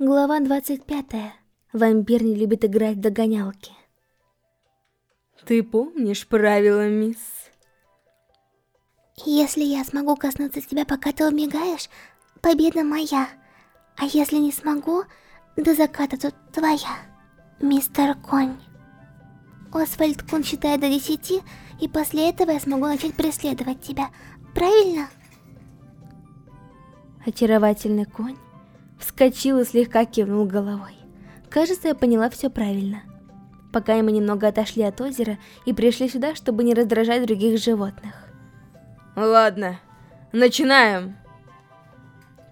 Глава 25. Вампир не любит играть в догонялки. Ты помнишь правила, мисс? Если я смогу коснуться тебя, пока ты убегаешь, победа моя. А если не смогу, до заката тут твоя, мистер Конь. Освальд Кун считает до десяти, и после этого я смогу начать преследовать тебя. Правильно? Очаровательный конь Вскочил и слегка кивнул головой. Кажется, я поняла все правильно. Пока мы немного отошли от озера и пришли сюда, чтобы не раздражать других животных. Ладно, начинаем.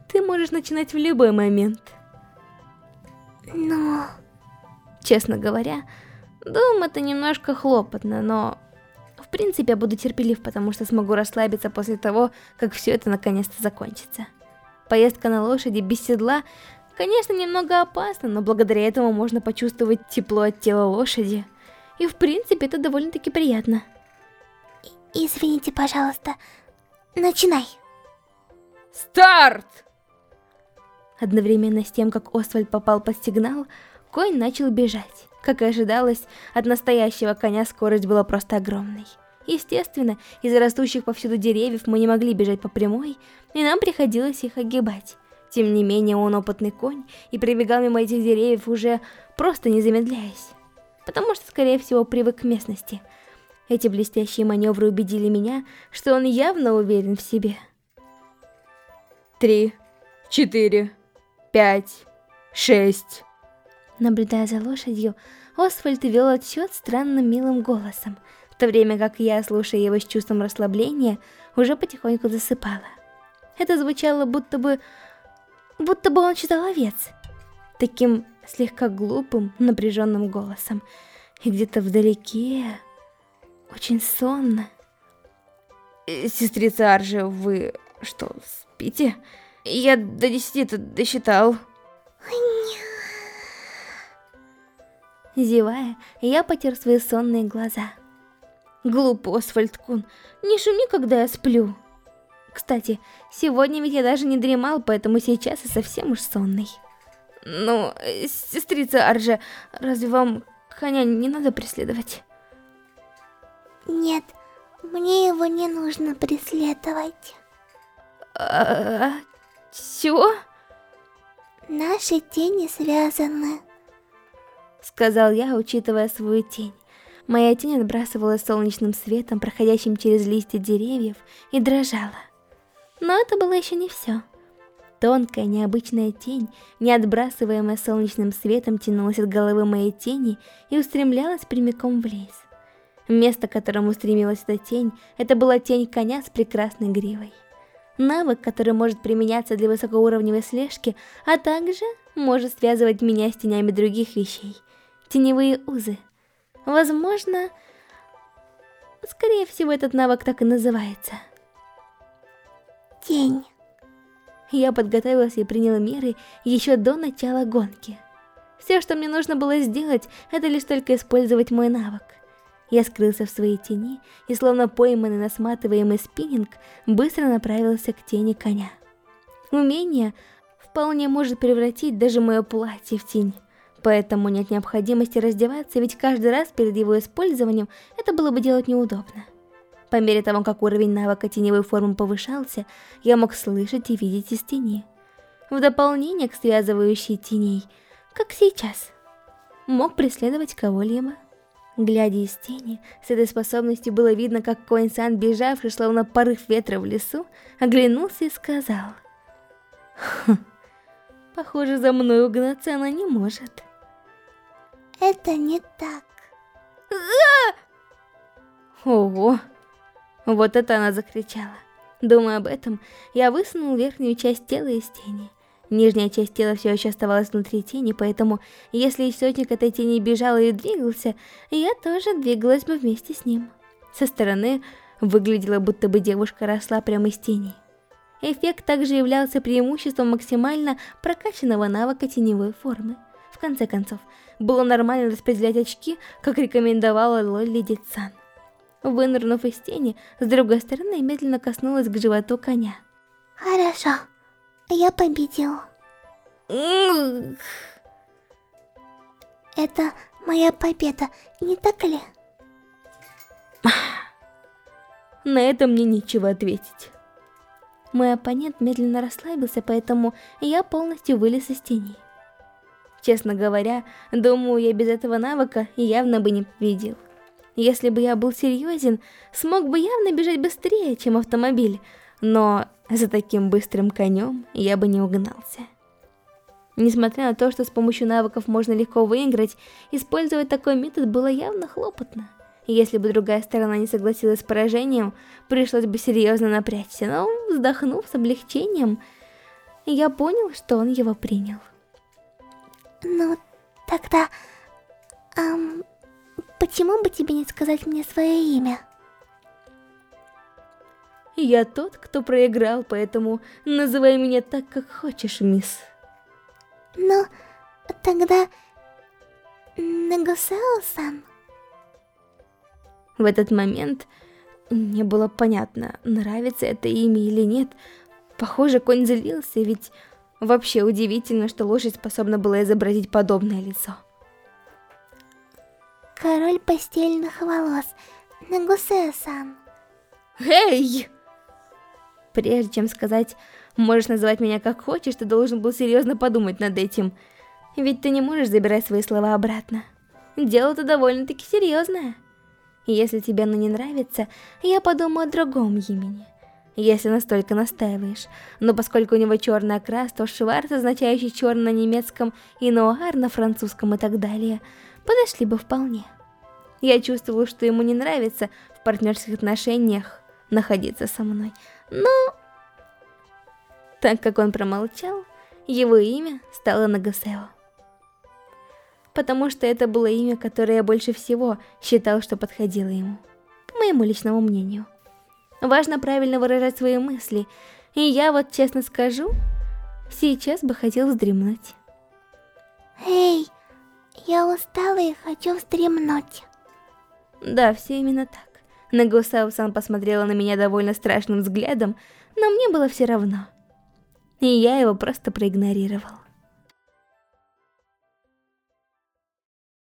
Ты можешь начинать в любой момент. Но... Честно говоря, думаю, это немножко хлопотно, но... В принципе, я буду терпелив, потому что смогу расслабиться после того, как все это наконец-то закончится. Поездка на лошади без седла, конечно, немного опасна, но благодаря этому можно почувствовать тепло от тела лошади. И в принципе это довольно-таки приятно. И извините, пожалуйста. Начинай. Старт! Одновременно с тем, как Освальд попал под сигнал, конь начал бежать. Как и ожидалось, от настоящего коня скорость была просто огромной. Естественно, из-за растущих повсюду деревьев мы не могли бежать по прямой, и нам приходилось их огибать. Тем не менее, он опытный конь и пробегал мимо этих деревьев уже просто не замедляясь. Потому что, скорее всего, привык к местности. Эти блестящие маневры убедили меня, что он явно уверен в себе. Три, четыре, пять, шесть. Наблюдая за лошадью, Освальд вел отсчет странным милым голосом, в то время как я, слушая его с чувством расслабления, уже потихоньку засыпала. Это звучало будто бы... будто бы он читал овец. Таким слегка глупым, напряженным голосом. И где-то вдалеке... очень сонно. Э, сестрица Аржи, вы что, спите? Я до десяти-то досчитал. Зевая, я потер свои сонные глаза. Глупый Освальд Кун, не шуми, когда я сплю. Кстати, сегодня ведь я даже не дремал, поэтому сейчас я совсем уж сонный. Ну, сестрица Арже, разве вам коня не надо преследовать? Нет, мне его не нужно преследовать. А, чего? Наши тени связаны, сказал я, учитывая свою тень. Моя тень отбрасывалась солнечным светом, проходящим через листья деревьев, и дрожала. Но это было еще не все. Тонкая, необычная тень, не отбрасываемая солнечным светом, тянулась от головы моей тени и устремлялась прямиком в лес. Место, к которому устремилась эта тень, это была тень коня с прекрасной гривой. Навык, который может применяться для высокоуровневой слежки, а также может связывать меня с тенями других вещей. Теневые узы. Возможно, скорее всего, этот навык так и называется. Тень. Я подготовилась и приняла меры еще до начала гонки. Все, что мне нужно было сделать, это лишь только использовать мой навык. Я скрылся в своей тени и, словно пойманный на сматываемый спиннинг, быстро направился к тени коня. Умение вполне может превратить даже мое платье в тень. Поэтому нет необходимости раздеваться, ведь каждый раз перед его использованием это было бы делать неудобно. По мере того, как уровень навыка теневой формы повышался, я мог слышать и видеть из тени. В дополнение к связывающей теней, как сейчас, мог преследовать кого-либо. Глядя из тени, с этой способностью было видно, как Коин-сан, бежавший, словно порыв ветра в лесу, оглянулся и сказал... «Хм, похоже, за мной угнаться она не может». Это не так. Ого! Вот это она закричала. Думая об этом, я высунул верхнюю часть тела из тени. Нижняя часть тела все еще оставалась внутри тени, поэтому, если источник этой тени бежал и двигался, я тоже двигалась бы вместе с ним. Со стороны выглядело, будто бы девушка росла прямо из тени. Эффект также являлся преимуществом максимально прокачанного навыка теневой формы. В конце концов, было нормально распределять очки, как рекомендовала Лолли Дитсан. Вынырнув из тени, с другой стороны медленно коснулась к животу коня. Хорошо, я победил. Это моя победа, не так ли? На это мне нечего ответить. Мой оппонент медленно расслабился, поэтому я полностью вылез из тени. Честно говоря, думаю, я без этого навыка явно бы не победил. Если бы я был серьезен, смог бы явно бежать быстрее, чем автомобиль, но за таким быстрым конем я бы не угнался. Несмотря на то, что с помощью навыков можно легко выиграть, использовать такой метод было явно хлопотно. Если бы другая сторона не согласилась с поражением, пришлось бы серьезно напрячься, но вздохнув с облегчением, я понял, что он его принял. Ну, тогда... Эм, почему бы тебе не сказать мне свое имя? Я тот, кто проиграл, поэтому называй меня так, как хочешь, мисс. Ну, тогда... Нагусао-сан... В этот момент мне было понятно, нравится это имя или нет. Похоже, конь злился, ведь вообще удивительно, что лошадь способна была изобразить подобное лицо. Король постельных волос, Нагусео-сан. Эй! Прежде чем сказать, можешь называть меня как хочешь, ты должен был серьезно подумать над этим. Ведь ты не можешь забирать свои слова обратно. Дело-то довольно-таки серьезное. Если тебе оно не нравится, я подумаю о другом имени. Если настолько настаиваешь. Но поскольку у него черный окрас, то Шварц, означающий черный на немецком, и Нуар на французском и так далее, подошли бы вполне. Я чувствовала, что ему не нравится в партнерских отношениях находиться со мной. Но... Так как он промолчал, его имя стало Нагасео потому что это было имя, которое я больше всего считал, что подходило ему, по моему личному мнению. Важно правильно выражать свои мысли, и я вот честно скажу, сейчас бы хотел вздремнуть. Эй, я устала и хочу вздремнуть. Да, все именно так. Нагусау-сан посмотрела на меня довольно страшным взглядом, но мне было все равно. И я его просто проигнорировал.